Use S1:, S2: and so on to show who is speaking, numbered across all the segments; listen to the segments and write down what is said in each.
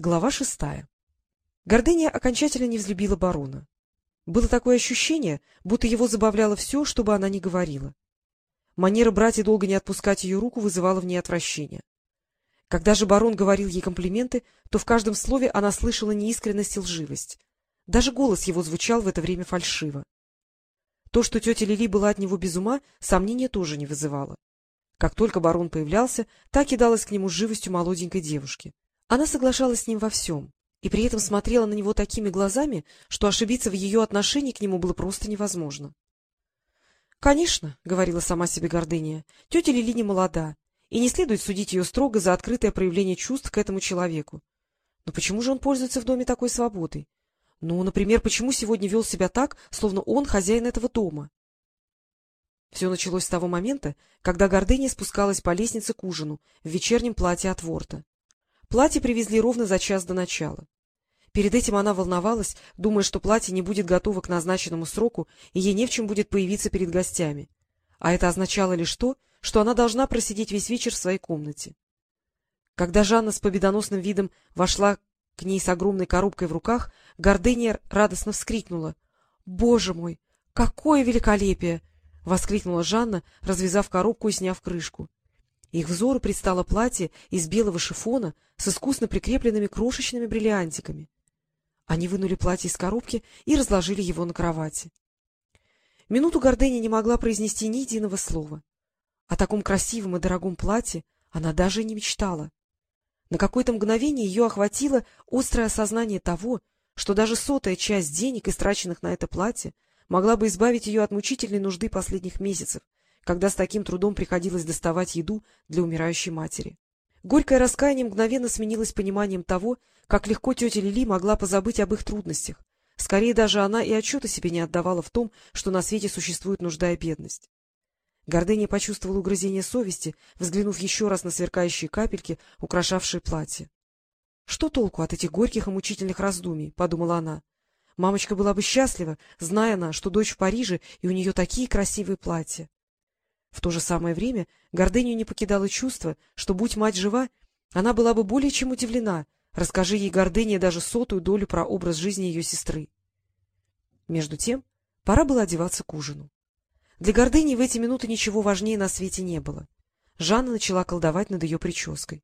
S1: Глава шестая. Гордыня окончательно не взлюбила барона. Было такое ощущение, будто его забавляло все, что бы она ни говорила. Манера брать и долго не отпускать ее руку вызывала в ней отвращение. Когда же барон говорил ей комплименты, то в каждом слове она слышала неискренность и лживость. Даже голос его звучал в это время фальшиво. То, что тетя Лили была от него без ума, сомнения тоже не вызывало. Как только барон появлялся, так кидалась к нему живостью молоденькой девушки. Она соглашалась с ним во всем, и при этом смотрела на него такими глазами, что ошибиться в ее отношении к нему было просто невозможно. — Конечно, — говорила сама себе гордыня, — тетя Лили не молода, и не следует судить ее строго за открытое проявление чувств к этому человеку. Но почему же он пользуется в доме такой свободой? Ну, например, почему сегодня вел себя так, словно он хозяин этого дома? Все началось с того момента, когда гордыня спускалась по лестнице к ужину в вечернем платье от Ворта. Платье привезли ровно за час до начала. Перед этим она волновалась, думая, что платье не будет готово к назначенному сроку, и ей не в чем будет появиться перед гостями. А это означало лишь то, что она должна просидеть весь вечер в своей комнате. Когда Жанна с победоносным видом вошла к ней с огромной коробкой в руках, Гордыня радостно вскрикнула. — Боже мой, какое великолепие! — воскликнула Жанна, развязав коробку и сняв крышку. Их взору предстало платье из белого шифона с искусно прикрепленными крошечными бриллиантиками. Они вынули платье из коробки и разложили его на кровати. Минуту Гордыня не могла произнести ни единого слова. О таком красивом и дорогом платье она даже не мечтала. На какое-то мгновение ее охватило острое осознание того, что даже сотая часть денег, истраченных на это платье, могла бы избавить ее от мучительной нужды последних месяцев, когда с таким трудом приходилось доставать еду для умирающей матери. Горькое раскаяние мгновенно сменилось пониманием того, как легко тетя Лили могла позабыть об их трудностях. Скорее даже она и отчета себе не отдавала в том, что на свете существует нужда и бедность. Гордыня почувствовала угрызение совести, взглянув еще раз на сверкающие капельки, украшавшие платье. — Что толку от этих горьких и мучительных раздумий? — подумала она. Мамочка была бы счастлива, зная она, что дочь в Париже, и у нее такие красивые платья. В то же самое время гордыню не покидало чувство, что, будь мать жива, она была бы более чем удивлена, расскажи ей гордыня даже сотую долю про образ жизни ее сестры. Между тем пора было одеваться к ужину. Для гордыни в эти минуты ничего важнее на свете не было. Жанна начала колдовать над ее прической.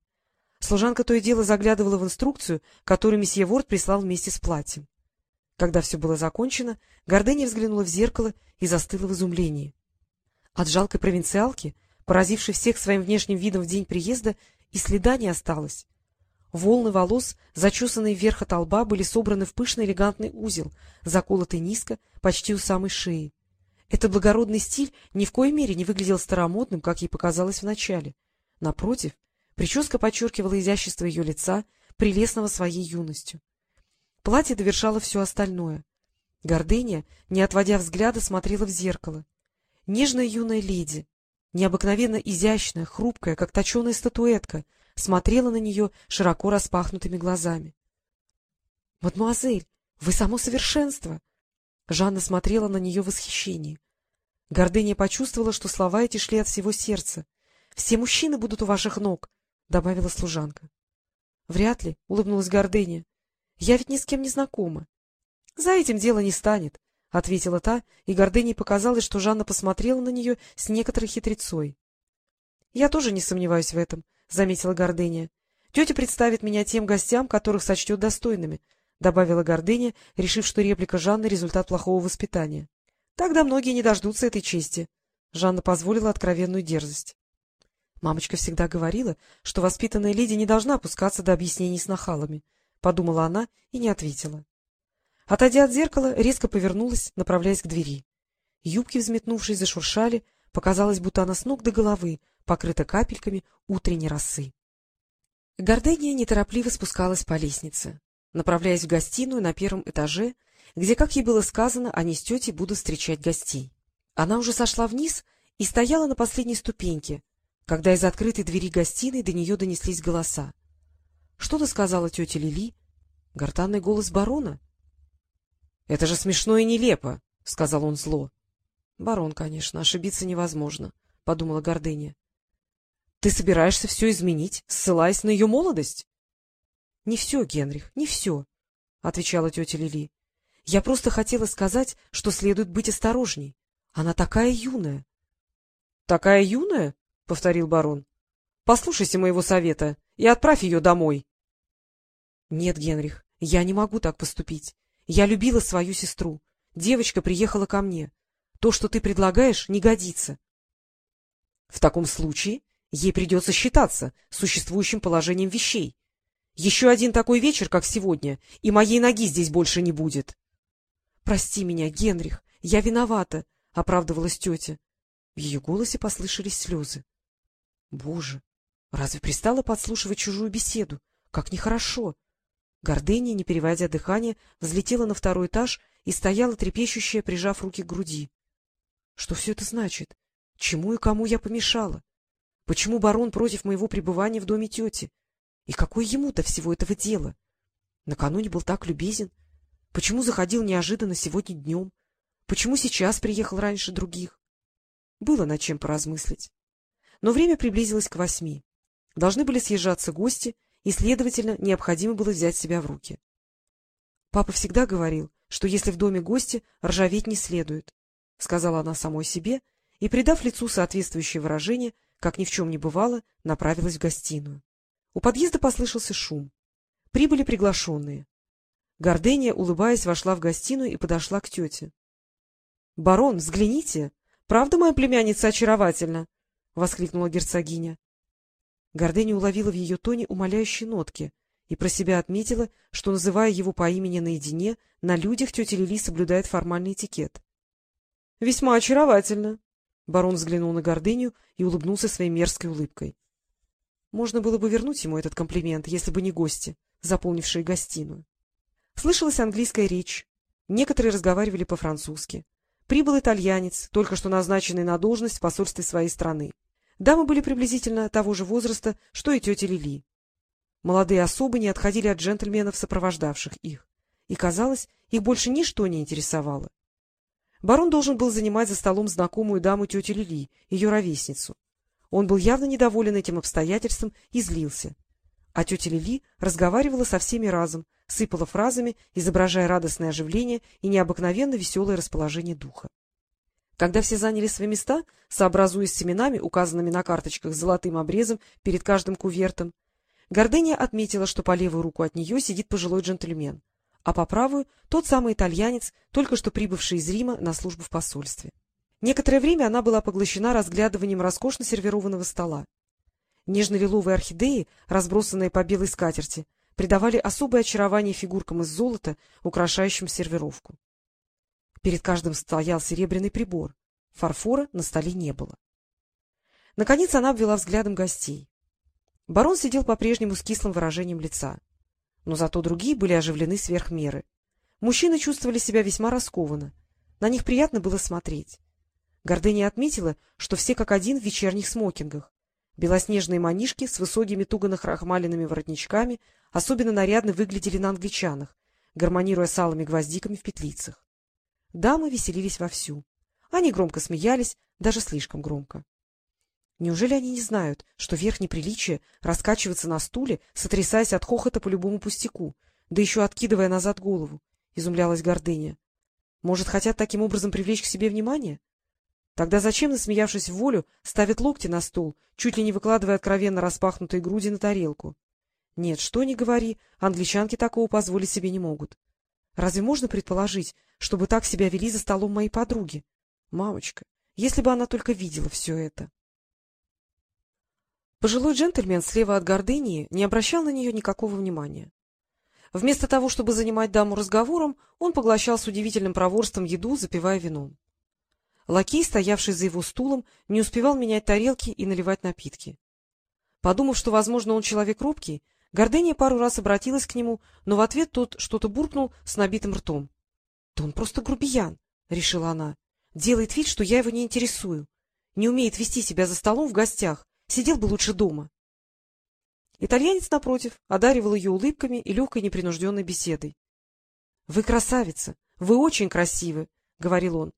S1: Служанка то и дело заглядывала в инструкцию, которую месье Ворд прислал вместе с платьем. Когда все было закончено, Гордыня взглянула в зеркало и застыла в изумлении. От жалкой провинциалки, поразившей всех своим внешним видом в день приезда, и следа не осталось. Волны волос, зачесанные вверх от лба, были собраны в пышный элегантный узел, заколотый низко, почти у самой шеи. Этот благородный стиль ни в коей мере не выглядел старомодным, как ей показалось вначале. Напротив, прическа подчеркивала изящество ее лица, прелестного своей юностью. Платье довершало все остальное. Гордыня, не отводя взгляда, смотрела в зеркало. Нежная юная леди, необыкновенно изящная, хрупкая, как точеная статуэтка, смотрела на нее широко распахнутыми глазами. — Мадемуазель, вы само совершенство! Жанна смотрела на нее в восхищении. Гордыня почувствовала, что слова эти шли от всего сердца. — Все мужчины будут у ваших ног, — добавила служанка. — Вряд ли, — улыбнулась Гордыня. — Я ведь ни с кем не знакома. — За этим дело не станет, — ответила та, и гордыней показалось, что Жанна посмотрела на нее с некоторой хитрецой. — Я тоже не сомневаюсь в этом, — заметила гордыня. — Тетя представит меня тем гостям, которых сочтет достойными, — добавила гордыня, решив, что реплика Жанны — результат плохого воспитания. — Тогда многие не дождутся этой чести. Жанна позволила откровенную дерзость. Мамочка всегда говорила, что воспитанная леди не должна опускаться до объяснений с нахалами. Подумала она и не ответила. Отойдя от зеркала, резко повернулась, направляясь к двери. Юбки, взметнувшись, зашуршали, показалось, будто она с ног до головы покрыта капельками утренней росы. Гордыня неторопливо спускалась по лестнице, направляясь в гостиную на первом этаже, где, как ей было сказано, они с тетей будут встречать гостей. Она уже сошла вниз и стояла на последней ступеньке, когда из открытой двери гостиной до нее донеслись голоса. Что-то сказала тетя Лили, гортанный голос барона —— Это же смешно и нелепо, — сказал он зло. — Барон, конечно, ошибиться невозможно, — подумала Гордыня. — Ты собираешься все изменить, ссылаясь на ее молодость? — Не все, Генрих, не все, — отвечала тетя Лили. — Я просто хотела сказать, что следует быть осторожней. Она такая юная. — Такая юная? — повторил барон. — Послушайся моего совета и отправь ее домой. — Нет, Генрих, я не могу так поступить. Я любила свою сестру. Девочка приехала ко мне. То, что ты предлагаешь, не годится. — В таком случае ей придется считаться существующим положением вещей. Еще один такой вечер, как сегодня, и моей ноги здесь больше не будет. — Прости меня, Генрих, я виновата, — оправдывалась тетя. В ее голосе послышались слезы. — Боже, разве пристала подслушивать чужую беседу? Как нехорошо! Гордыня, не переводя дыхание, взлетела на второй этаж и стояла трепещущая, прижав руки к груди. Что все это значит? Чему и кому я помешала? Почему барон против моего пребывания в доме тети? И какое ему-то всего этого дела? Накануне был так любезен. Почему заходил неожиданно сегодня днем? Почему сейчас приехал раньше других? Было над чем поразмыслить. Но время приблизилось к восьми. Должны были съезжаться гости, и, следовательно, необходимо было взять себя в руки. Папа всегда говорил, что если в доме гости, ржаветь не следует, — сказала она самой себе, и, придав лицу соответствующее выражение, как ни в чем не бывало, направилась в гостиную. У подъезда послышался шум. Прибыли приглашенные. Гордения, улыбаясь, вошла в гостиную и подошла к тете. — Барон, взгляните! Правда моя племянница очаровательна? — воскликнула герцогиня. Гордыня уловила в ее тоне умоляющие нотки и про себя отметила, что, называя его по имени наедине, на людях тетя Лили соблюдает формальный этикет. — Весьма очаровательно. Барон взглянул на Гордыню и улыбнулся своей мерзкой улыбкой. Можно было бы вернуть ему этот комплимент, если бы не гости, заполнившие гостиную. Слышалась английская речь. Некоторые разговаривали по-французски. Прибыл итальянец, только что назначенный на должность в посольстве своей страны. Дамы были приблизительно того же возраста, что и тетя Лили. Молодые особы не отходили от джентльменов, сопровождавших их, и, казалось, их больше ничто не интересовало. Барон должен был занимать за столом знакомую даму тети Лили, ее ровесницу. Он был явно недоволен этим обстоятельством и злился. А тетя Лили разговаривала со всеми разом, сыпала фразами, изображая радостное оживление и необыкновенно веселое расположение духа. Когда все заняли свои места, сообразуясь с семенами, указанными на карточках золотым обрезом перед каждым кувертом, Гордыня отметила, что по левую руку от нее сидит пожилой джентльмен, а по правую — тот самый итальянец, только что прибывший из Рима на службу в посольстве. Некоторое время она была поглощена разглядыванием роскошно сервированного стола. Нежно-лиловые орхидеи, разбросанные по белой скатерти, придавали особое очарование фигуркам из золота, украшающим сервировку. Перед каждым стоял серебряный прибор. Фарфора на столе не было. Наконец она обвела взглядом гостей. Барон сидел по-прежнему с кислым выражением лица. Но зато другие были оживлены сверх меры. Мужчины чувствовали себя весьма раскованно. На них приятно было смотреть. Гордыня отметила, что все как один в вечерних смокингах. Белоснежные манишки с высокими туго нахрахмаленными воротничками особенно нарядно выглядели на англичанах, гармонируя с алыми гвоздиками в петлицах. Дамы веселились вовсю. Они громко смеялись, даже слишком громко. Неужели они не знают, что верх неприличия раскачиваться на стуле, сотрясаясь от хохота по любому пустяку, да еще откидывая назад голову? — изумлялась гордыня. — Может, хотят таким образом привлечь к себе внимание? — Тогда зачем, насмеявшись в волю, ставят локти на стол, чуть ли не выкладывая откровенно распахнутые груди на тарелку? Нет, что ни говори, англичанки такого позволить себе не могут. Разве можно предположить, чтобы так себя вели за столом мои подруги? Мамочка, если бы она только видела все это. Пожилой джентльмен слева от гордыни не обращал на нее никакого внимания. Вместо того, чтобы занимать даму разговором, он поглощал с удивительным проворством еду, запивая вином. Лакей, стоявший за его стулом, не успевал менять тарелки и наливать напитки. Подумав, что, возможно, он человек робкий, Гордыня пару раз обратилась к нему, но в ответ тот что-то буркнул с набитым ртом. — Да он просто грубиян, — решила она. — Делает вид, что я его не интересую. Не умеет вести себя за столом в гостях. Сидел бы лучше дома. Итальянец, напротив, одаривал ее улыбками и легкой непринужденной беседой. — Вы красавица, вы очень красивы, — говорил он.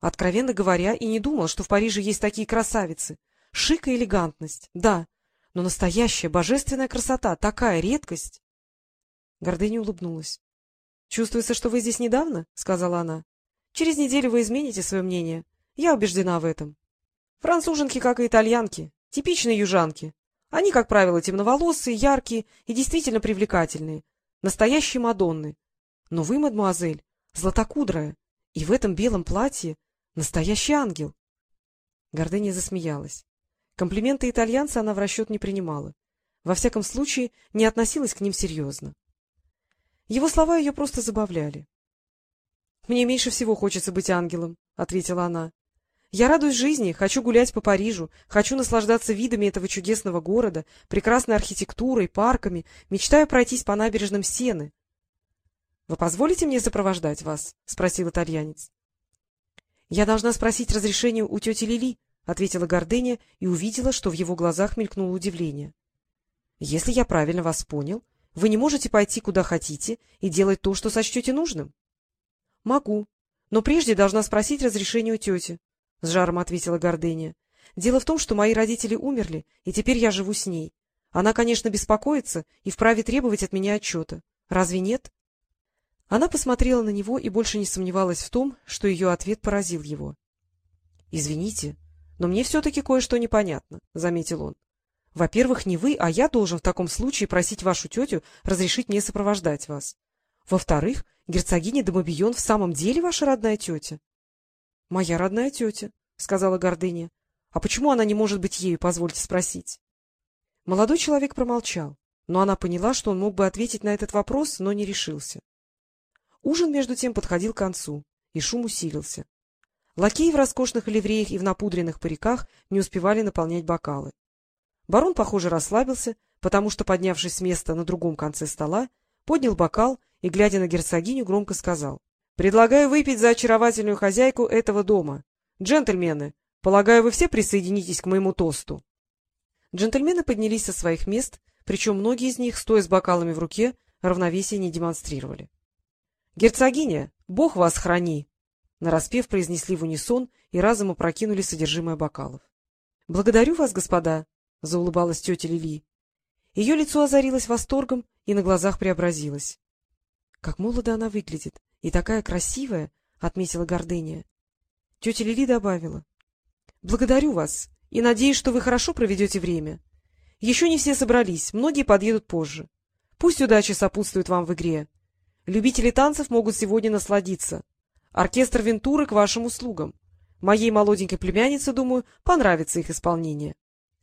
S1: Откровенно говоря, и не думал, что в Париже есть такие красавицы. Шик и элегантность, да, но настоящая божественная красота — такая редкость. Гордыня улыбнулась. — Чувствуется, что вы здесь недавно? — сказала она. — Через неделю вы измените свое мнение. Я убеждена в этом. Француженки, как и итальянки, типичные южанки. Они, как правило, темноволосые, яркие и действительно привлекательные. Настоящие Мадонны. Но вы, мадемуазель, златокудрая, и в этом белом платье настоящий ангел. Гордыня засмеялась. Комплименты итальянца она в расчет не принимала. Во всяком случае, не относилась к ним серьезно. Его слова ее просто забавляли. — Мне меньше всего хочется быть ангелом, — ответила она. — Я радуюсь жизни, хочу гулять по Парижу, хочу наслаждаться видами этого чудесного города, прекрасной архитектурой, парками, мечтаю пройтись по набережным Сены. — Вы позволите мне сопровождать вас? — спросил итальянец. — Я должна спросить разрешение у тети Лили, — ответила Гордыня и увидела, что в его глазах мелькнуло удивление. — Если я правильно вас понял, вы не можете пойти куда хотите и делать то, что сочтете нужным? — Могу, но прежде должна спросить разрешение у тети, — с жаром ответила Гордыня. — Дело в том, что мои родители умерли, и теперь я живу с ней. Она, конечно, беспокоится и вправе требовать от меня отчета. Разве нет? Она посмотрела на него и больше не сомневалась в том, что ее ответ поразил его. — Извините, но мне все-таки кое-что непонятно, — заметил он. — Во-первых, не вы, а я должен в таком случае просить вашу тетю разрешить мне сопровождать вас. Во-вторых, герцогиня де Мобион в самом деле ваша родная тетя? — Моя родная тетя, — сказала Гордыня. — А почему она не может быть ею, позвольте спросить? Молодой человек промолчал, но она поняла, что он мог бы ответить на этот вопрос, но не решился. Ужин, между тем, подходил к концу, и шум усилился. Лакеи в роскошных ливреях и в напудренных париках не успевали наполнять бокалы. Барон, похоже, расслабился, потому что, поднявшись с места на другом конце стола, поднял бокал и, глядя на герцогиню, громко сказал. — Предлагаю выпить за очаровательную хозяйку этого дома. Джентльмены, полагаю, вы все присоединитесь к моему тосту. Джентльмены поднялись со своих мест, причем многие из них, стоя с бокалами в руке, равновесие не демонстрировали. — Герцогиня, бог вас храни! — нараспев произнесли в унисон и разом опрокинули содержимое бокалов. — Благодарю вас, господа! — заулыбалась тетя Лили. Ее лицо озарилось восторгом и на глазах преобразилось. Как молодо она выглядит! И такая красивая! — отметила Гордыня. Тетя Лили добавила. — Благодарю вас и надеюсь, что вы хорошо проведете время. Еще не все собрались, многие подъедут позже. Пусть удача сопутствует вам в игре. Любители танцев могут сегодня насладиться. Оркестр Вентуры к вашим услугам. Моей молоденькой племяннице, думаю, понравится их исполнение.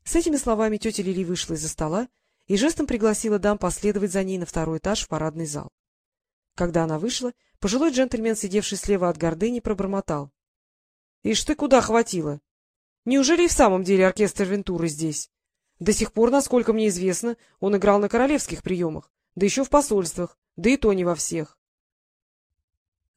S1: С этими словами тетя Лили вышла из-за стола и жестом пригласила дам последовать за ней на второй этаж в парадный зал. Когда она вышла, пожилой джентльмен, сидевший слева от гордыни, пробормотал. — Ишь ты куда хватило? Неужели и в самом деле оркестр Вентуры здесь? До сих пор, насколько мне известно, он играл на королевских приемах, да еще в посольствах, да и то не во всех.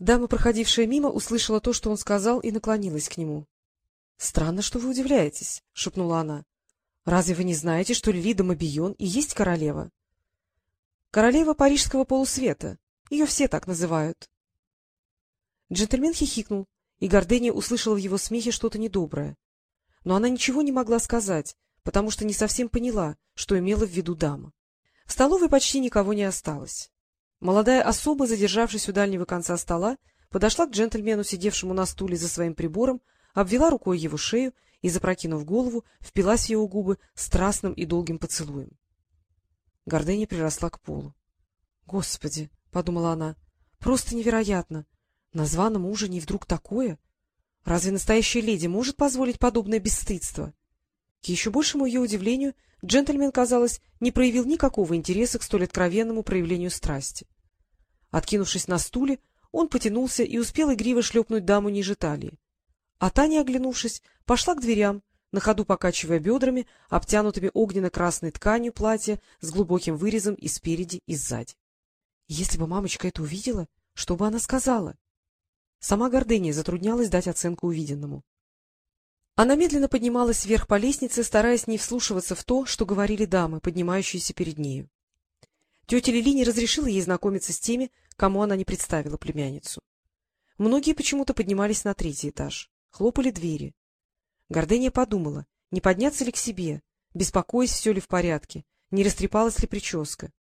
S1: Дама, проходившая мимо, услышала то, что он сказал, и наклонилась к нему. — Странно, что вы удивляетесь, — шепнула она. — Разве вы не знаете, что Лилида Мобион и есть королева? — Королева парижского полусвета, ее все так называют. Джентльмен хихикнул, и Гордения услышала в его смехе что-то недоброе. Но она ничего не могла сказать, потому что не совсем поняла, что имела в виду дама. В столовой почти никого не осталось. Молодая особа, задержавшись у дальнего конца стола, подошла к джентльмену, сидевшему на стуле за своим прибором, обвела рукой его шею и, запрокинув голову, впилась в его губы страстным и долгим поцелуем. Гордыня приросла к полу. — Господи! — подумала она. — Просто невероятно! На званом ужине вдруг такое? Разве настоящая леди может позволить подобное бесстыдство? К еще большему ее удивлению, джентльмен, казалось, не проявил никакого интереса к столь откровенному проявлению страсти. Откинувшись на стуле, он потянулся и успел игриво шлепнуть даму ниже талии. А Таня, оглянувшись, пошла к дверям, на ходу покачивая бедрами, обтянутыми огненно-красной тканью платья с глубоким вырезом и спереди, и сзади. Если бы мамочка это увидела, что бы она сказала? Сама гордыня затруднялась дать оценку увиденному. Она медленно поднималась вверх по лестнице, стараясь не вслушиваться в то, что говорили дамы, поднимающиеся перед нею. Тетя Лили не разрешила ей знакомиться с теми, кому она не представила племянницу. Многие почему-то поднимались на третий этаж, хлопали двери. Гордыня подумала, не подняться ли к себе, беспокоясь, все ли в порядке, не растрепалась ли прическа.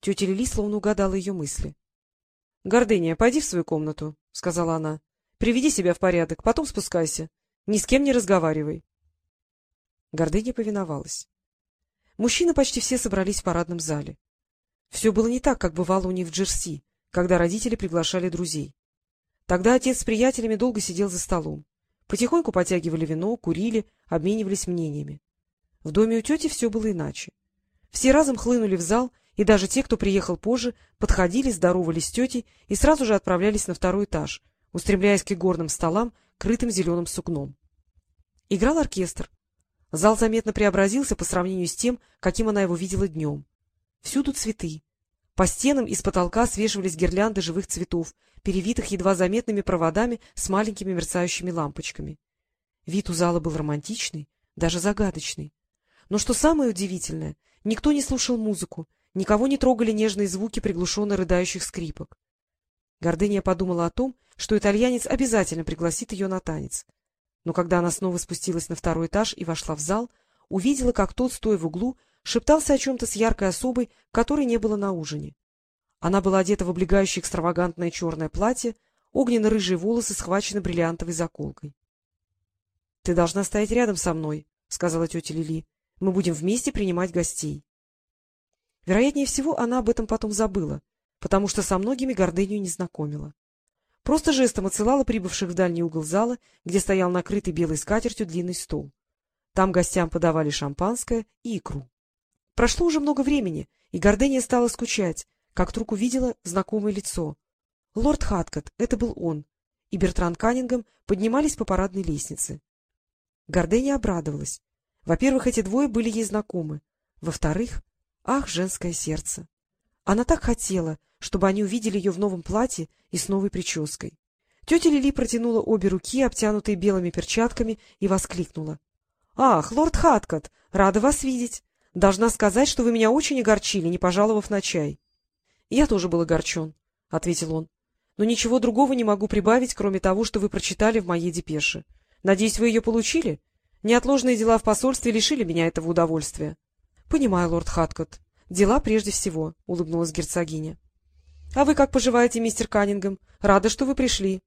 S1: Тетя Лили словно угадала ее мысли. — Гордыня, пойди в свою комнату, — сказала она. — Приведи себя в порядок, потом спускайся. Ни с кем не разговаривай. Гордыня повиновалась. Мужчины почти все собрались в парадном зале. Все было не так, как бывало у них в Джерси, когда родители приглашали друзей. Тогда отец с приятелями долго сидел за столом. Потихоньку потягивали вино, курили, обменивались мнениями. В доме у тети все было иначе. Все разом хлынули в зал, и даже те, кто приехал позже, подходили, здоровались с тетей и сразу же отправлялись на второй этаж, устремляясь к игорным столам, крытым зеленым сукном. Играл оркестр. Зал заметно преобразился по сравнению с тем, каким она его видела днем. Всюду цветы. По стенам и с потолка свешивались гирлянды живых цветов, перевитых едва заметными проводами с маленькими мерцающими лампочками. Вид у зала был романтичный, даже загадочный. Но что самое удивительное, никто не слушал музыку, никого не трогали нежные звуки приглушенно рыдающих скрипок. Гордыня подумала о том, что итальянец обязательно пригласит ее на танец. Но когда она снова спустилась на второй этаж и вошла в зал, увидела, как тот, стоя в углу, шептался о чем-то с яркой особой, которой не было на ужине. Она была одета в облегающее экстравагантное черное платье, огненно-рыжие волосы схвачены бриллиантовой заколкой. — Ты должна стоять рядом со мной, — сказала тетя Лили. — Мы будем вместе принимать гостей. Вероятнее всего, она об этом потом забыла, потому что со многими гордыню не знакомила. Просто жестом отсылала прибывших в дальний угол зала, где стоял накрытый белой скатертью длинный стол. Там гостям подавали шампанское и икру. Прошло уже много времени, и Гордения стала скучать, как вдруг увидела знакомое лицо. Лорд Хаткот, это был он, и Бертран Каннингем поднимались по парадной лестнице. Гордения обрадовалась. Во-первых, эти двое были ей знакомы. Во-вторых, ах, женское сердце! Она так хотела, чтобы они увидели ее в новом платье и с новой прической. Тетя Лили протянула обе руки, обтянутые белыми перчатками, и воскликнула. — Ах, лорд Хаткот, рада вас видеть! Должна сказать, что вы меня очень огорчили, не пожаловав на чай. — Я тоже был огорчен, — ответил он. — Но ничего другого не могу прибавить, кроме того, что вы прочитали в моей депеше. Надеюсь, вы ее получили? Неотложные дела в посольстве лишили меня этого удовольствия. — Понимаю, лорд Хаткот. Дела прежде всего, — улыбнулась герцогиня. — А вы как поживаете, мистер Каннингем? Рада, что вы пришли.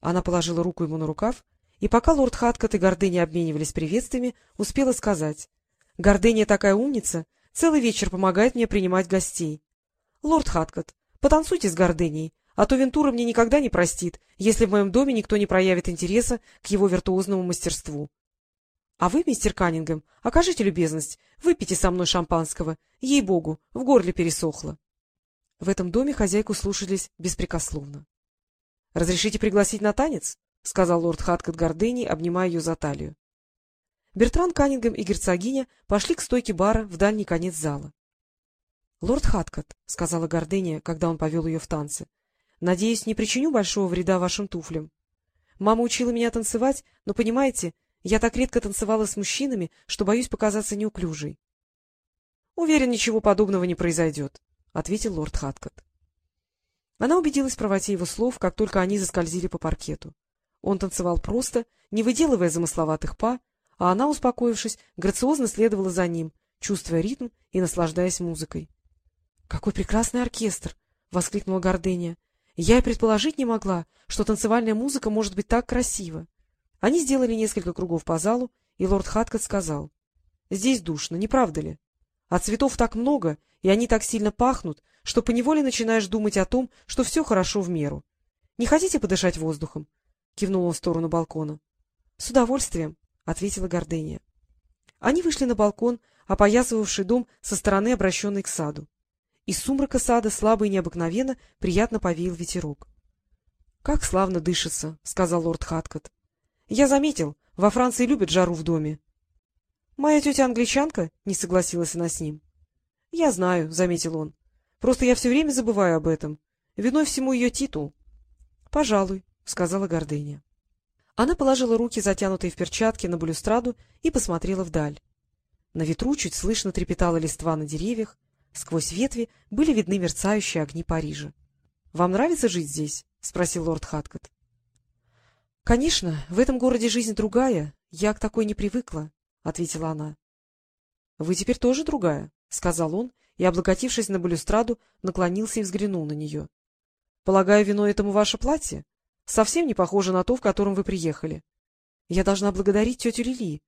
S1: Она положила руку ему на рукав, и пока лорд Хаткот и Гордыня обменивались приветствиями, успела сказать. — Гордыня такая умница, целый вечер помогает мне принимать гостей. — Лорд Хаткот, потанцуйте с гордыней, а то Вентура мне никогда не простит, если в моем доме никто не проявит интереса к его виртуозному мастерству. — А вы, мистер Каннингем, окажите любезность, выпейте со мной шампанского. Ей-богу, в горле пересохло. В этом доме хозяйку слушались беспрекословно. — Разрешите пригласить на танец? — сказал лорд Хаткот гордыней, обнимая ее за талию. Бертран Каннингем и герцогиня пошли к стойке бара в дальний конец зала. — Лорд Хаткот, — сказала Гордыня, когда он повел ее в танцы, — надеюсь, не причиню большого вреда вашим туфлям. Мама учила меня танцевать, но, понимаете, я так редко танцевала с мужчинами, что боюсь показаться неуклюжей. — Уверен, ничего подобного не произойдет, — ответил лорд Хаткот. Она убедилась в правоте его слов, как только они заскользили по паркету. Он танцевал просто, не выделывая замысловатых па, а она, успокоившись, грациозно следовала за ним, чувствуя ритм и наслаждаясь музыкой. — Какой прекрасный оркестр! — воскликнула Гордыня. — Я и предположить не могла, что танцевальная музыка может быть так красива. Они сделали несколько кругов по залу, и лорд Хаткот сказал. — Здесь душно, не правда ли? А цветов так много, и они так сильно пахнут, что поневоле начинаешь думать о том, что все хорошо в меру. Не хотите подышать воздухом? — кивнул он в сторону балкона. — С удовольствием, — ответила Гордыня. Они вышли на балкон, опоясывавший дом со стороны, обращенной к саду. Из сумрака сада слабо и необыкновенно приятно повеял ветерок. — Как славно дышится, — сказал лорд Хаткот. — Я заметил, во Франции любят жару в доме. — Моя тетя англичанка? — не согласилась она с ним. — Я знаю, — заметил он. — Просто я все время забываю об этом. Виной всему ее титул. — Пожалуй, — сказала Гордыня. Она положила руки, затянутые в перчатки, на балюстраду и посмотрела вдаль. На ветру чуть слышно трепетала листва на деревьях, Сквозь ветви были видны мерцающие огни Парижа. — Вам нравится жить здесь? — спросил лорд Хаткот. — Конечно, в этом городе жизнь другая. Я к такой не привыкла, — ответила она. — Вы теперь тоже другая, — сказал он и, облокотившись на балюстраду, наклонился и взглянул на нее. — Полагаю, виной этому ваше платье? Совсем не похоже на то, в котором вы приехали. Я должна благодарить тетю Лили.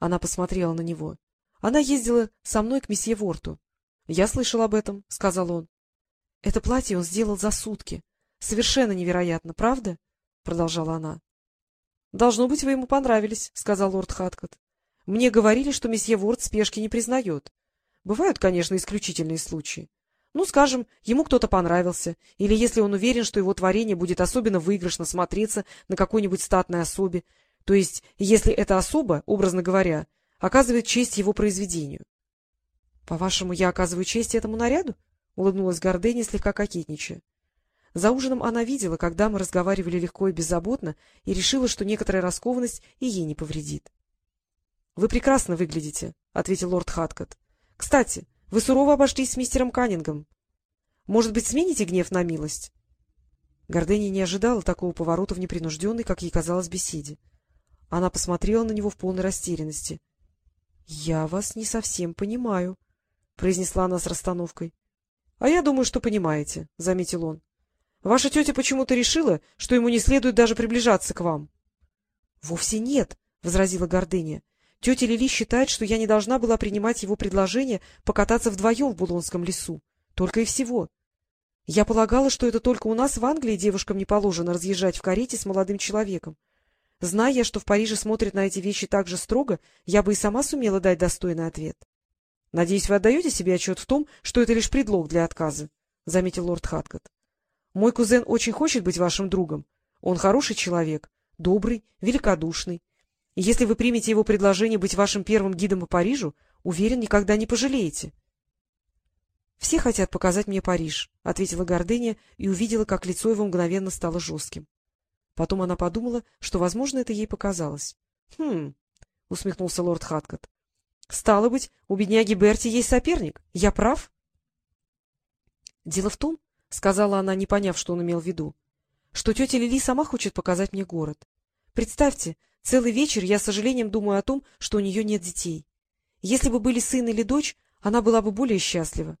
S1: Она посмотрела на него. Она ездила со мной к месье Ворту. — Я слышал об этом, — сказал он. — Это платье он сделал за сутки. Совершенно невероятно, правда? — продолжала она. — Должно быть, вы ему понравились, — сказал лорд Хаткот. — Мне говорили, что месье Ворт спешки не признает. Бывают, конечно, исключительные случаи. Ну, скажем, ему кто-то понравился, или если он уверен, что его творение будет особенно выигрышно смотреться на какой-нибудь статной особе, то есть если эта особа, образно говоря, оказывает честь его произведению. — По-вашему, я оказываю честь этому наряду? — улыбнулась Гордыня, слегка кокетничая. За ужином она видела, когда мы разговаривали легко и беззаботно, и решила, что некоторая раскованность и ей не повредит. — Вы прекрасно выглядите, — ответил лорд Хаткот. — Кстати, вы сурово обошлись с мистером Каннингом. Может быть, смените гнев на милость? Гордыня не ожидала такого поворота в непринужденной, как ей казалось, беседе. Она посмотрела на него в полной растерянности. — Я вас не совсем понимаю, — произнесла она с расстановкой. — А я думаю, что понимаете, — заметил он. — Ваша тетя почему-то решила, что ему не следует даже приближаться к вам. — Вовсе нет, — возразила Гордыня. Тетя Лили считает, что я не должна была принимать его предложение покататься вдвоем в Булонском лесу. Только и всего. Я полагала, что это только у нас в Англии девушкам не положено разъезжать в карете с молодым человеком. Зная, что в Париже смотрят на эти вещи так же строго, я бы и сама сумела дать достойный ответ. — Надеюсь, вы отдаете себе отчет в том, что это лишь предлог для отказа, — заметил лорд Хаткот. — Мой кузен очень хочет быть вашим другом. Он хороший человек, добрый, великодушный. Если вы примете его предложение быть вашим первым гидом по Парижу, уверен, никогда не пожалеете. — Все хотят показать мне Париж, — ответила Гордыня и увидела, как лицо его мгновенно стало жестким. Потом она подумала, что, возможно, это ей показалось. — Хм, — усмехнулся лорд Хаткот. — Стало быть, у бедняги Берти есть соперник. Я прав? — Дело в том, — сказала она, не поняв, что он имел в виду, — что тетя Лили сама хочет показать мне город. Представьте, Целый вечер я с сожалением думаю о том, что у нее нет детей. Если бы были сын или дочь, она была бы более счастлива.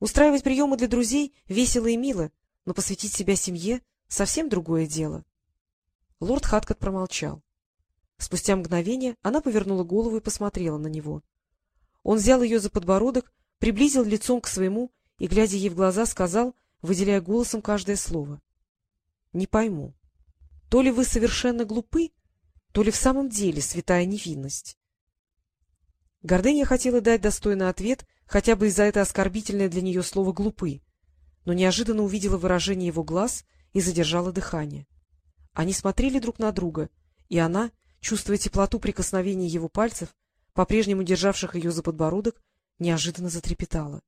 S1: Устраивать приемы для друзей весело и мило, но посвятить себя семье — совсем другое дело. Лорд Хаткот промолчал. Спустя мгновение она повернула голову и посмотрела на него. Он взял ее за подбородок, приблизил лицом к своему и, глядя ей в глаза, сказал, выделяя голосом каждое слово. — Не пойму, то ли вы совершенно глупы, то ли в самом деле святая невинность? Гордыня хотела дать достойный ответ, хотя бы из-за это оскорбительное для нее слово «глупы», но неожиданно увидела выражение его глаз и задержала дыхание. Они смотрели друг на друга, и она, чувствуя теплоту прикосновений его пальцев, по-прежнему державших ее за подбородок, неожиданно затрепетала.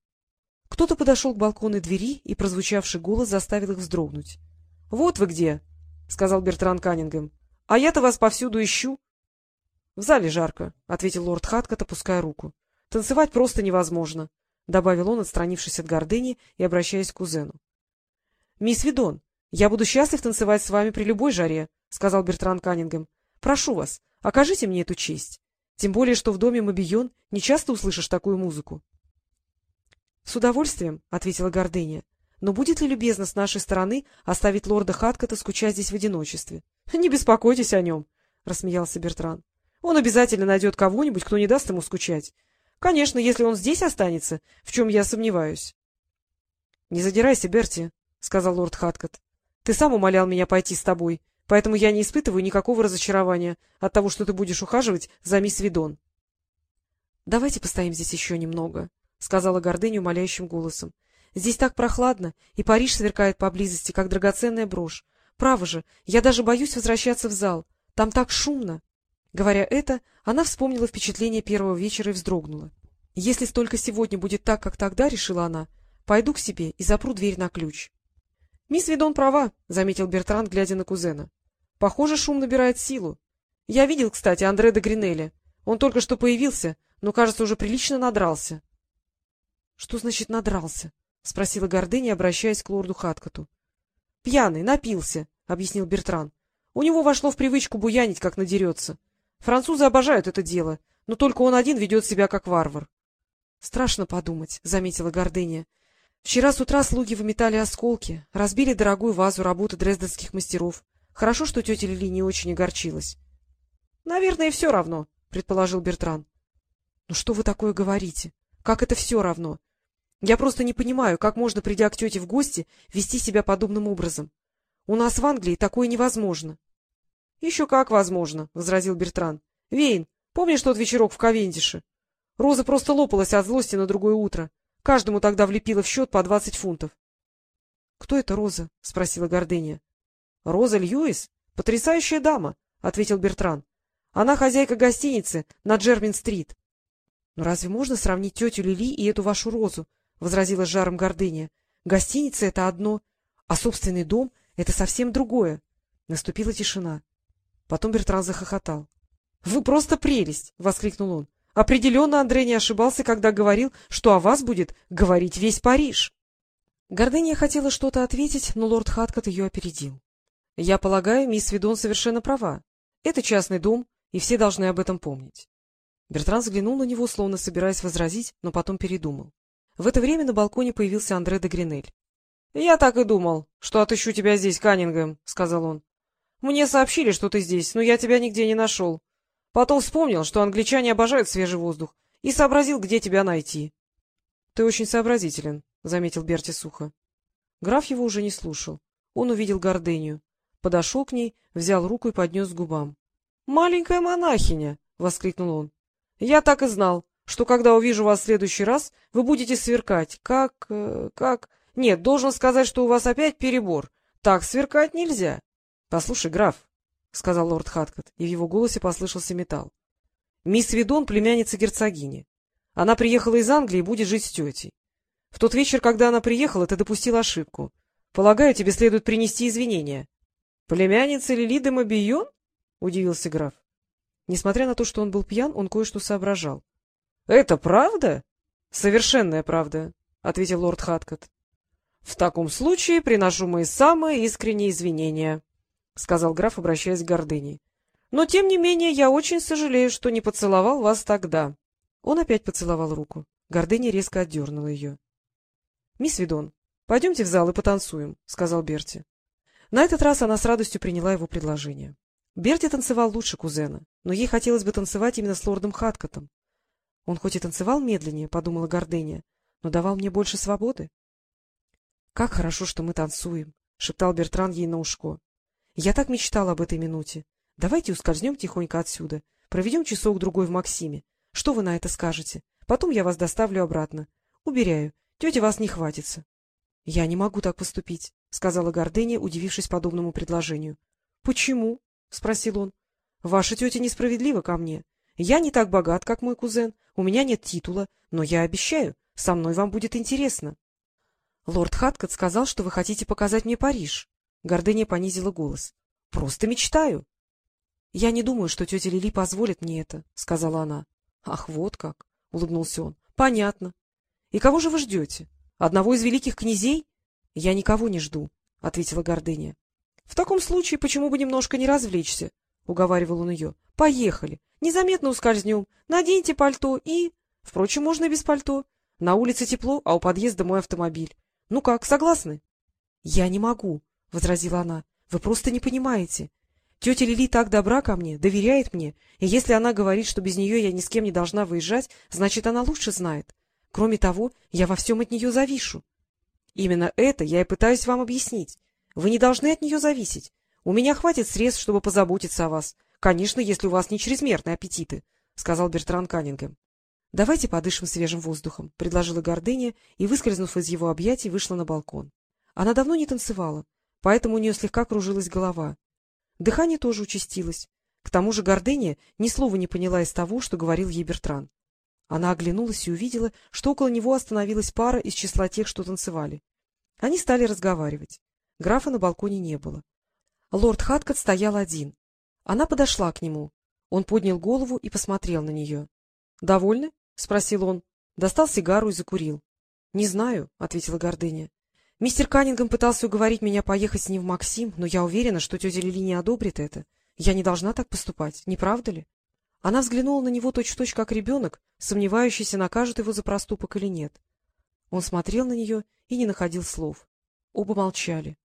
S1: Кто-то подошел к балконной двери, и прозвучавший голос заставил их вздрогнуть. — Вот вы где! — сказал Бертран Каннингем. — А я-то вас повсюду ищу. — В зале жарко, — ответил лорд Хаткот, опуская руку. — Танцевать просто невозможно, — добавил он, отстранившись от гордыни и обращаясь к кузену. — Мисс Видон, я буду счастлив танцевать с вами при любой жаре, — сказал Бертран Каннингем. — Прошу вас, окажите мне эту честь. Тем более, что в доме Мобион не часто услышишь такую музыку. — С удовольствием, — ответила Гордыня. — Но будет ли любезно с нашей стороны оставить лорда Хаткота скучать здесь в одиночестве? —— Не беспокойтесь о нем, — рассмеялся Бертран. — Он обязательно найдет кого-нибудь, кто не даст ему скучать. Конечно, если он здесь останется, в чем я сомневаюсь. — Не задирайся, Берти, — сказал лорд Хаткот. — Ты сам умолял меня пойти с тобой, поэтому я не испытываю никакого разочарования от того, что ты будешь ухаживать за мисс Видон. — Давайте постоим здесь еще немного, — сказала Гордыня умоляющим голосом. — Здесь так прохладно, и Париж сверкает поблизости, как драгоценная брошь. Право же, я даже боюсь возвращаться в зал. Там так шумно. Говоря это, она вспомнила впечатление первого вечера и вздрогнула. Если столько сегодня будет так, как тогда, решила она, пойду к себе и запру дверь на ключ. — Мисс Видон права, — заметил Бертран, глядя на кузена. — Похоже, шум набирает силу. Я видел, кстати, Андре де Гринеля. Он только что появился, но, кажется, уже прилично надрался. — Что значит надрался? — спросила Гордыня, обращаясь к лорду Хаткоту. Пьяный, напился, — объяснил Бертран. У него вошло в привычку буянить, как надерется. Французы обожают это дело, но только он один ведет себя как варвар. — Страшно подумать, — заметила Гордыня. — Вчера с утра слуги выметали осколки, разбили дорогую вазу работы дрезденских мастеров. Хорошо, что тетя Лили не очень огорчилась. — Наверное, все равно, — предположил Бертран. — Ну что вы такое говорите? Как это все равно? Я просто не понимаю, как можно, придя к тете в гости, вести себя подобным образом. У нас в Англии такое невозможно. — Еще как возможно, — возразил Бертран. — Вейн, помнишь тот вечерок в Ковендише? Роза просто лопалась от злости на другое утро. Каждому тогда влепила в счет по двадцать фунтов. — Кто это Роза? — спросила Гордыня. — Роза Льюис? Потрясающая дама, — ответил Бертран. — Она хозяйка гостиницы на Джермин-стрит. — Но разве можно сравнить тетю Лили и эту вашу Розу? — возразила с жаром Гордыня. — Гостиница — это одно, а собственный дом — это совсем другое. Наступила тишина. Потом Бертран захохотал. — Вы просто прелесть! — воскликнул он. — Определенно Андрей не ошибался, когда говорил, что о вас будет говорить весь Париж. Гордыня хотела что-то ответить, но лорд Хаткот ее опередил. — Я полагаю, мисс Видон совершенно права. Это частный дом, и все должны об этом помнить. Бертран взглянул на него, словно собираясь возразить, но потом передумал. В это время на балконе появился Андре де Гринель. — Я так и думал, что отыщу тебя здесь, Каннингем, — сказал он. — Мне сообщили, что ты здесь, но я тебя нигде не нашел. Потом вспомнил, что англичане обожают свежий воздух, и сообразил, где тебя найти. — Ты очень сообразителен, — заметил Берти сухо. Граф его уже не слушал. Он увидел гордыню. Подошел к ней, взял руку и поднес к губам. — Маленькая монахиня! — воскликнул он. — Я так и знал, что когда увижу вас в следующий раз, вы будете сверкать. Как... Э, как... Нет, должен сказать, что у вас опять перебор. Так сверкать нельзя. — Послушай, граф, — сказал лорд Хаткот, и в его голосе послышался металл. — Мисс Видон — племянница герцогини. Она приехала из Англии и будет жить с тетей. В тот вечер, когда она приехала, ты допустил ошибку. Полагаю, тебе следует принести извинения. — Племянница Лили де Мобион? — удивился граф. Несмотря на то, что он был пьян, он кое-что соображал. — Это правда? — Совершенная правда, — ответил лорд Хаткот. — В таком случае приношу мои самые искренние извинения, — сказал граф, обращаясь к гордыне. — Но, тем не менее, я очень сожалею, что не поцеловал вас тогда. Он опять поцеловал руку. Гордыня резко отдернула ее. — Мисс Видон, пойдемте в зал и потанцуем, — сказал Берти. На этот раз она с радостью приняла его предложение. Берти танцевал лучше кузена, но ей хотелось бы танцевать именно с лордом Хаткотом. Он хоть и танцевал медленнее, — подумала Гордыня, — но давал мне больше свободы. — Как хорошо, что мы танцуем, — шептал Бертран ей на ушко. — Я так мечтала об этой минуте. Давайте ускользнем тихонько отсюда, проведем часок-другой в Максиме. Что вы на это скажете? Потом я вас доставлю обратно. Уберяю, тетя вас не хватится. — Я не могу так поступить, — сказала Гордыня, удивившись подобному предложению. — Почему? — спросил он. — Ваша тетя несправедлива ко мне. Я не так богат, как мой кузен, у меня нет титула, но я обещаю, со мной вам будет интересно. — Лорд Хаткот сказал, что вы хотите показать мне Париж. Гордыня понизила голос. — Просто мечтаю. — Я не думаю, что тетя Лили позволит мне это, — сказала она. — Ах, вот как! — улыбнулся он. — Понятно. И кого же вы ждете? Одного из великих князей? — Я никого не жду, — ответила Гордыня. — В таком случае почему бы немножко не развлечься? — уговаривал он ее. — Поехали. Незаметно ускользнем. Наденьте пальто и... Впрочем, можно и без пальто. На улице тепло, а у подъезда мой автомобиль. Ну как, согласны? — Я не могу, — возразила она. — Вы просто не понимаете. Тетя Лили так добра ко мне, доверяет мне, и если она говорит, что без нее я ни с кем не должна выезжать, значит, она лучше знает. Кроме того, я во всем от нее завишу. Именно это я и пытаюсь вам объяснить. Вы не должны от нее зависеть. У меня хватит средств, чтобы позаботиться о вас. Конечно, если у вас не чрезмерные аппетиты, — сказал Бертран Каннингем. — Давайте подышим свежим воздухом, — предложила Гордыня и, выскользнув из его объятий, вышла на балкон. Она давно не танцевала, поэтому у нее слегка кружилась голова. Дыхание тоже участилось. К тому же Гордыня ни слова не поняла из того, что говорил ей Бертран. Она оглянулась и увидела, что около него остановилась пара из числа тех, что танцевали. Они стали разговаривать. Графа на балконе не было. Лорд Хаткот стоял один. Она подошла к нему. Он поднял голову и посмотрел на нее. — Довольны? — спросил он. Достал сигару и закурил. — Не знаю, — ответила Гордыня. — Мистер Каннингем пытался уговорить меня поехать с ним в Максим, но я уверена, что тетя Лили не одобрит это. Я не должна так поступать, не правда ли? Она взглянула на него точь-в-точь, как ребенок, сомневающийся, накажет его за проступок или нет. Он смотрел на нее и не находил слов. Оба молчали.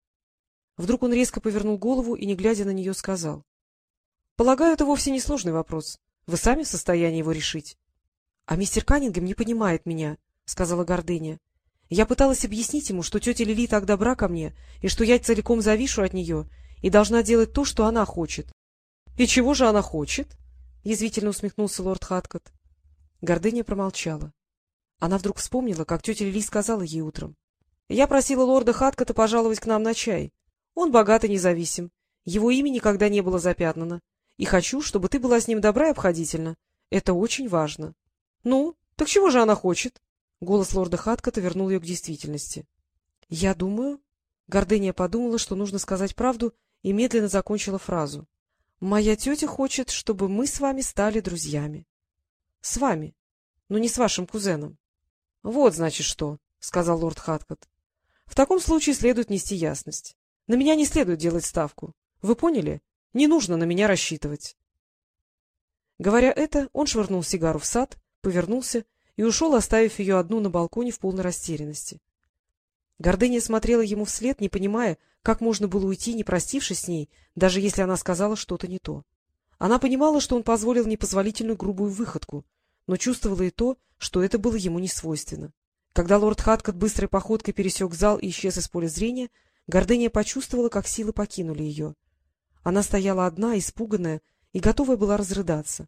S1: Вдруг он резко повернул голову и, не глядя на нее, сказал. — Полагаю, это вовсе не сложный вопрос. Вы сами в состоянии его решить. — А мистер Каннингем не понимает меня, — сказала Гордыня. Я пыталась объяснить ему, что тетя Лили так добра ко мне, и что я целиком завишу от нее, и должна делать то, что она хочет. — И чего же она хочет? — язвительно усмехнулся лорд Хаткот. Гордыня промолчала. Она вдруг вспомнила, как тетя Лили сказала ей утром. — Я просила лорда Хаткота пожаловать к нам на чай. Он богат и независим. Его имя никогда не было запятнано. И хочу, чтобы ты была с ним добра и обходительна. Это очень важно. — Ну, так чего же она хочет? Голос лорда Хаткота вернул ее к действительности. — Я думаю... Гордыня подумала, что нужно сказать правду, и медленно закончила фразу. — Моя тетя хочет, чтобы мы с вами стали друзьями. — С вами, но не с вашим кузеном. — Вот, значит, что, — сказал лорд Хаткот. — В таком случае следует нести ясность. На меня не следует делать ставку. Вы поняли? Не нужно на меня рассчитывать. Говоря это, он швырнул сигару в сад, повернулся и ушел, оставив ее одну на балконе в полной растерянности. Гордыня смотрела ему вслед, не понимая, как можно было уйти, не простившись с ней, даже если она сказала что-то не то. Она понимала, что он позволил непозволительную грубую выходку, но чувствовала и то, что это было ему не свойственно. Когда лорд Хаткот быстрой походкой пересек зал и исчез из поля зрения, Гордыня почувствовала, как силы покинули ее. Она стояла одна, испуганная, и готовая была разрыдаться.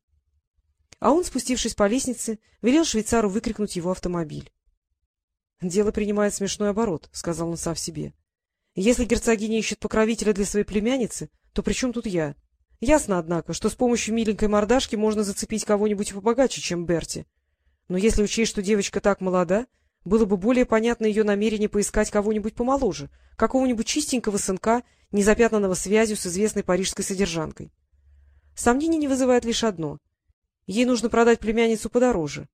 S1: А он, спустившись по лестнице, велел швейцару выкрикнуть его автомобиль. — Дело принимает смешной оборот, — сказал он сам себе. — Если герцогиня ищет покровителя для своей племянницы, то при чем тут я? Ясно, однако, что с помощью миленькой мордашки можно зацепить кого-нибудь побогаче, чем Берти. Но если учесть, что девочка так молода, было бы более понятно ее намерение поискать кого-нибудь помоложе, какого-нибудь чистенького сынка, незапятнанного связью с известной парижской содержанкой. Сомнений не вызывает лишь одно. Ей нужно продать племянницу подороже.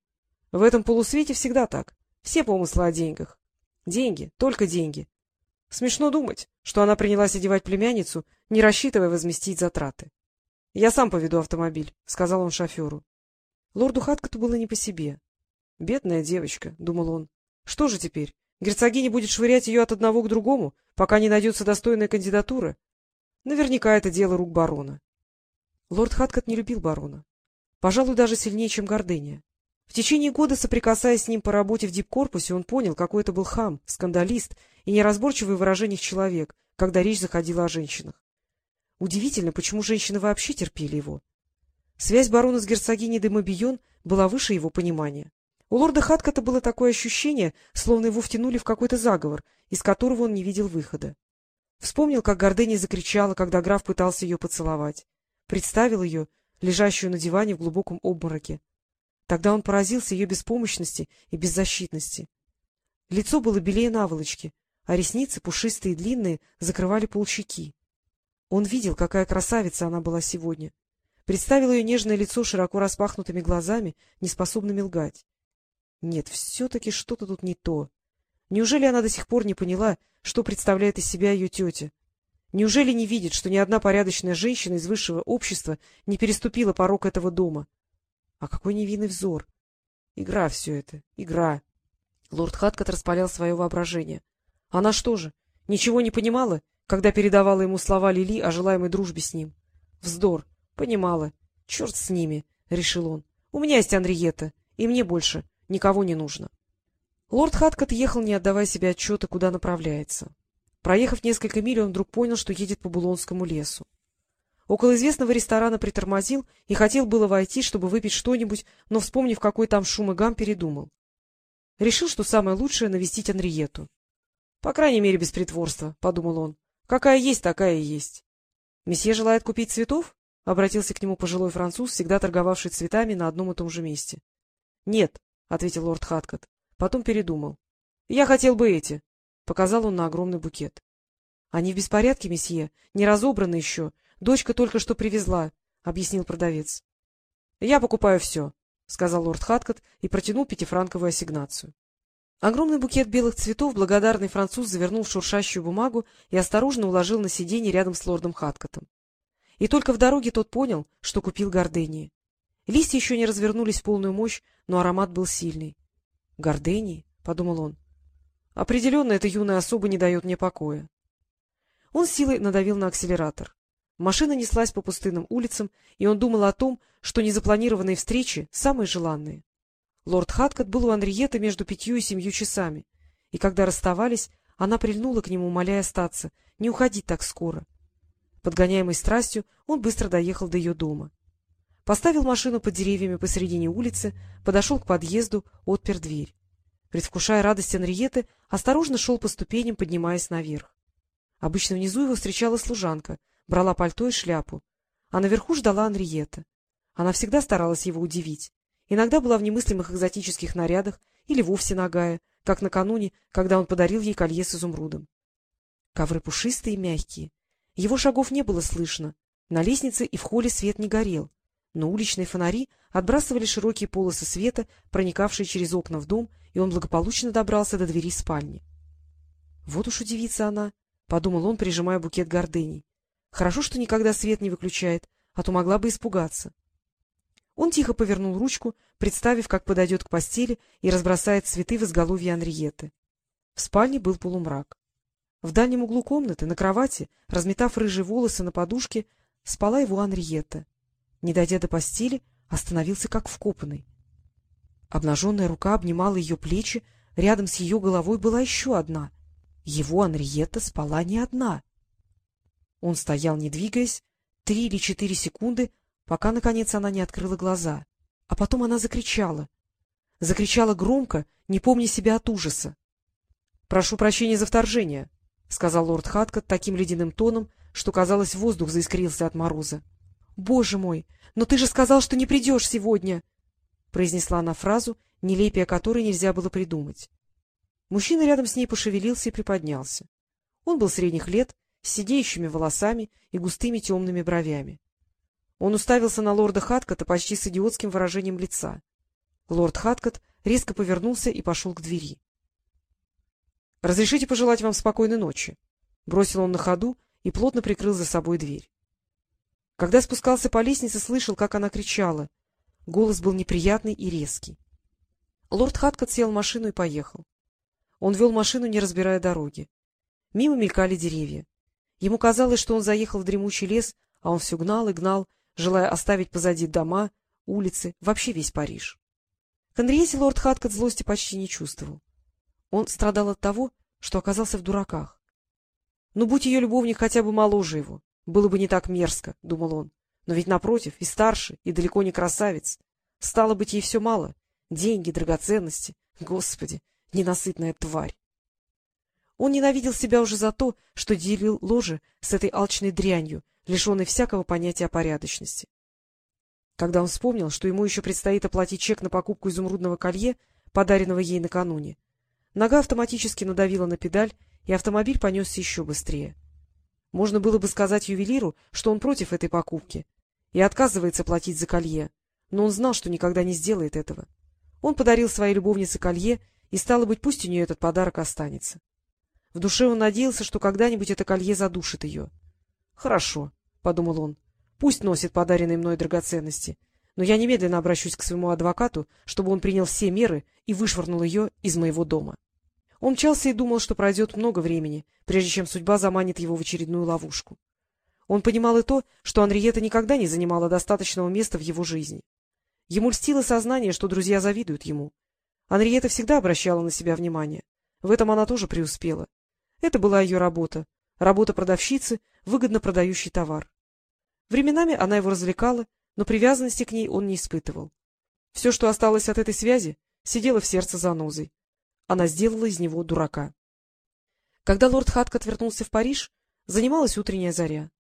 S1: В этом полусвете всегда так. Все помыслы о деньгах. Деньги, только деньги. Смешно думать, что она принялась одевать племянницу, не рассчитывая возместить затраты. — Я сам поведу автомобиль, — сказал он шоферу. Лорду Хаткоту было не по себе. — Бедная девочка, — думал он. Что же теперь? Герцогиня будет швырять ее от одного к другому, пока не найдется достойная кандидатура? Наверняка это дело рук барона. Лорд Хаткот не любил барона. Пожалуй, даже сильнее, чем гордыня. В течение года, соприкасаясь с ним по работе в дипкорпусе, он понял, какой это был хам, скандалист и неразборчивый в выражениях человек, когда речь заходила о женщинах. Удивительно, почему женщины вообще терпели его. Связь барона с герцогиней де Мобион была выше его понимания. У лорда Хаткота было такое ощущение, словно его втянули в какой-то заговор, из которого он не видел выхода. Вспомнил, как Гордыня закричала, когда граф пытался ее поцеловать. Представил ее, лежащую на диване в глубоком обмороке. Тогда он поразился ее беспомощности и беззащитности. Лицо было белее наволочки, а ресницы, пушистые и длинные, закрывали полщеки. Он видел, какая красавица она была сегодня. Представил ее нежное лицо широко распахнутыми глазами, неспособными лгать. Нет, все-таки что-то тут не то. Неужели она до сих пор не поняла, что представляет из себя ее тетя? Неужели не видит, что ни одна порядочная женщина из высшего общества не переступила порог этого дома? А какой невинный взор! Игра все это, игра. Лорд Хаткот распалял свое воображение. Она что же, ничего не понимала, когда передавала ему слова Лили о желаемой дружбе с ним? Вздор. Понимала. Черт с ними, — решил он. У меня есть Анриета, и мне больше Никого не нужно. Лорд Хаткот ехал, не отдавая себе отчета, куда направляется. Проехав несколько миль, он вдруг понял, что едет по Булонскому лесу. Около известного ресторана притормозил и хотел было войти, чтобы выпить что-нибудь, но, вспомнив, какой там шум и гам, передумал. Решил, что самое лучшее — навестить Анриету. — По крайней мере, без притворства, — подумал он. — Какая есть, такая и есть. — Месье желает купить цветов? — обратился к нему пожилой француз, всегда торговавший цветами на одном и том же месте. — Нет, — ответил лорд Хаткот. Потом передумал. — Я хотел бы эти. — показал он на огромный букет. — Они в беспорядке, месье, не разобраны еще. Дочка только что привезла, — объяснил продавец. — Я покупаю все, — сказал лорд Хаткот и протянул пятифранковую ассигнацию. Огромный букет белых цветов благодарный француз завернул в шуршащую бумагу и осторожно уложил на сиденье рядом с лордом Хаткотом. И только в дороге тот понял, что купил гордыни. Листья еще не развернулись в полную мощь, но аромат был сильный. — Гордыни, — подумал он. — Определенно эта юная особа не дает мне покоя. Он силой надавил на акселератор. Машина неслась по пустынным улицам, и он думал о том, что незапланированные встречи самые желанные. Лорд Хаткот был у Анриеты между пятью и семью часами, и когда расставались, она прильнула к нему, умоляя остаться, не уходить так скоро. Подгоняемый страстью, он быстро доехал до ее дома. Поставил машину под деревьями посередине улицы, подошел к подъезду, отпер дверь. Предвкушая радость Анриеты, осторожно шел по ступеням, поднимаясь наверх. Обычно внизу его встречала служанка, брала пальто и шляпу, а наверху ждала Анриета. Она всегда старалась его удивить. Иногда была в немыслимых экзотических нарядах или вовсе нагая, как накануне, когда он подарил ей колье с изумрудом. Ковры пушистые и мягкие. Его шагов не было слышно. На лестнице и в холле свет не горел но уличные фонари отбрасывали широкие полосы света, проникавшие через окна в дом, и он благополучно добрался до двери спальни. — Вот уж удивится она, — подумал он, прижимая букет гордыней. — Хорошо, что никогда свет не выключает, а то могла бы испугаться. Он тихо повернул ручку, представив, как подойдет к постели и разбросает цветы в изголовье Анриеты. В спальне был полумрак. В дальнем углу комнаты, на кровати, разметав рыжие волосы на подушке, спала его Анриета не дойдя до постели, остановился как вкопанный. Обнаженная рука обнимала ее плечи, рядом с ее головой была еще одна. Его Анриетта спала не одна. Он стоял, не двигаясь, три или четыре секунды, пока, наконец, она не открыла глаза. А потом она закричала. Закричала громко, не помня себя от ужаса. — Прошу прощения за вторжение, — сказал лорд Хаткот таким ледяным тоном, что, казалось, воздух заискрился от мороза. Боже мой, но ты же сказал, что не придешь сегодня! — произнесла она фразу, нелепее которой нельзя было придумать. Мужчина рядом с ней пошевелился и приподнялся. Он был средних лет, с сидеющими волосами и густыми темными бровями. Он уставился на лорда Хаткота почти с идиотским выражением лица. Лорд Хаткот резко повернулся и пошел к двери. — Разрешите пожелать вам спокойной ночи? — бросил он на ходу и плотно прикрыл за собой дверь. Когда спускался по лестнице, слышал, как она кричала. Голос был неприятный и резкий. Лорд Хаткот сел в машину и поехал. Он вел машину, не разбирая дороги. Мимо мелькали деревья. Ему казалось, что он заехал в дремучий лес, а он все гнал и гнал, желая оставить позади дома, улицы, вообще весь Париж. К Андриесе лорд Хаткот злости почти не чувствовал. Он страдал от того, что оказался в дураках. Ну, будь ее любовник хотя бы моложе его, было бы не так мерзко, — думал он. Но ведь, напротив, и старше, и далеко не красавец. Стало быть, ей все мало. Деньги, драгоценности. Господи, ненасытная тварь. Он ненавидел себя уже за то, что делил ложе с этой алчной дрянью, лишенной всякого понятия о порядочности. Когда он вспомнил, что ему еще предстоит оплатить чек на покупку изумрудного колье, подаренного ей накануне, нога автоматически надавила на педаль, и автомобиль понесся еще быстрее. Можно было бы сказать ювелиру, что он против этой покупки и отказывается платить за колье, но он знал, что никогда не сделает этого. Он подарил своей любовнице колье, и, стало быть, пусть у нее этот подарок останется. В душе он надеялся, что когда-нибудь это колье задушит ее. — Хорошо, — подумал он, — пусть носит подаренные мной драгоценности, но я немедленно обращусь к своему адвокату, чтобы он принял все меры и вышвырнул ее из моего дома. Он мчался и думал, что пройдет много времени, прежде чем судьба заманит его в очередную ловушку. Он понимал и то, что Анриета никогда не занимала достаточного места в его жизни. Ему льстило сознание, что друзья завидуют ему. Анриета всегда обращала на себя внимание. В этом она тоже преуспела. Это была ее работа. Работа продавщицы, выгодно продающей товар. Временами она его развлекала, но привязанности к ней он не испытывал. Все, что осталось от этой связи, сидело в сердце занозой. Она сделала из него дурака. Когда лорд Хаткот вернулся в Париж, занималась утренняя заря.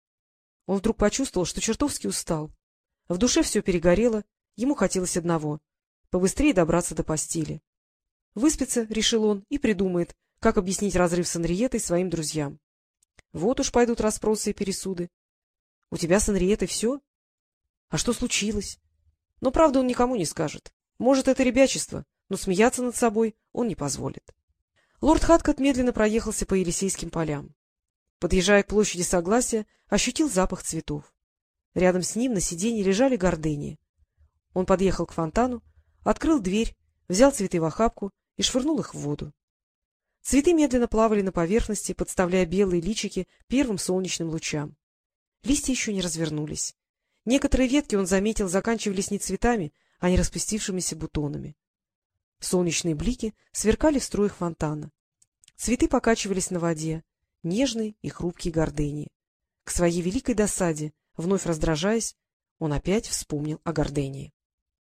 S1: Он вдруг почувствовал, что чертовски устал. В душе все перегорело, ему хотелось одного — побыстрее добраться до постели. Выспится, решил он, и придумает, как объяснить разрыв с Анриетой своим друзьям. Вот уж пойдут расспросы и пересуды. — У тебя с Анриетой все? — А что случилось? Но правда он никому не скажет. Может, это ребячество, но смеяться над собой он не позволит. Лорд Хаткот медленно проехался по Елисейским полям. Подъезжая к площади Согласия, ощутил запах цветов. Рядом с ним на сиденье лежали гордыни. Он подъехал к фонтану, открыл дверь, взял цветы в охапку и швырнул их в воду. Цветы медленно плавали на поверхности, подставляя белые личики первым солнечным лучам. Листья еще не развернулись. Некоторые ветки, он заметил, заканчивались не цветами, а не распустившимися бутонами. Солнечные блики сверкали в струях фонтана. Цветы покачивались на воде, нежные и хрупкие гордыни. К своей великой досаде, вновь раздражаясь, он опять вспомнил о гордении.